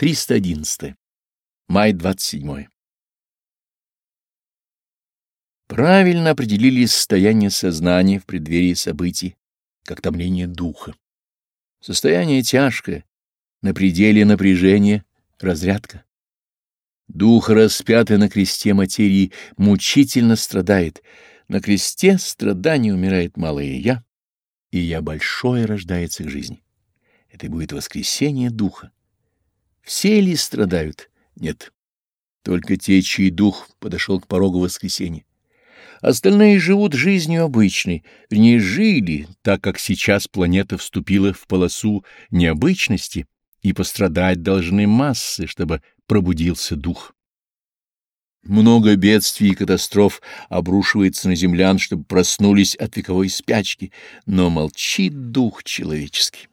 311. Май 27. Правильно определили состояние сознания в преддверии событий, как томление духа. Состояние тяжкое, на пределе напряжения, разрядка. Дух, распятый на кресте материи, мучительно страдает. На кресте страдания умирает малое «я», и «я» большое рождается к жизни. Это будет воскресение духа. Все ли страдают? Нет. Только те, чей дух подошел к порогу воскресения. Остальные живут жизнью обычной, вернее, жили, так как сейчас планета вступила в полосу необычности, и пострадать должны массы, чтобы пробудился дух. Много бедствий и катастроф обрушивается на землян, чтобы проснулись от вековой спячки, но молчит дух человеческий.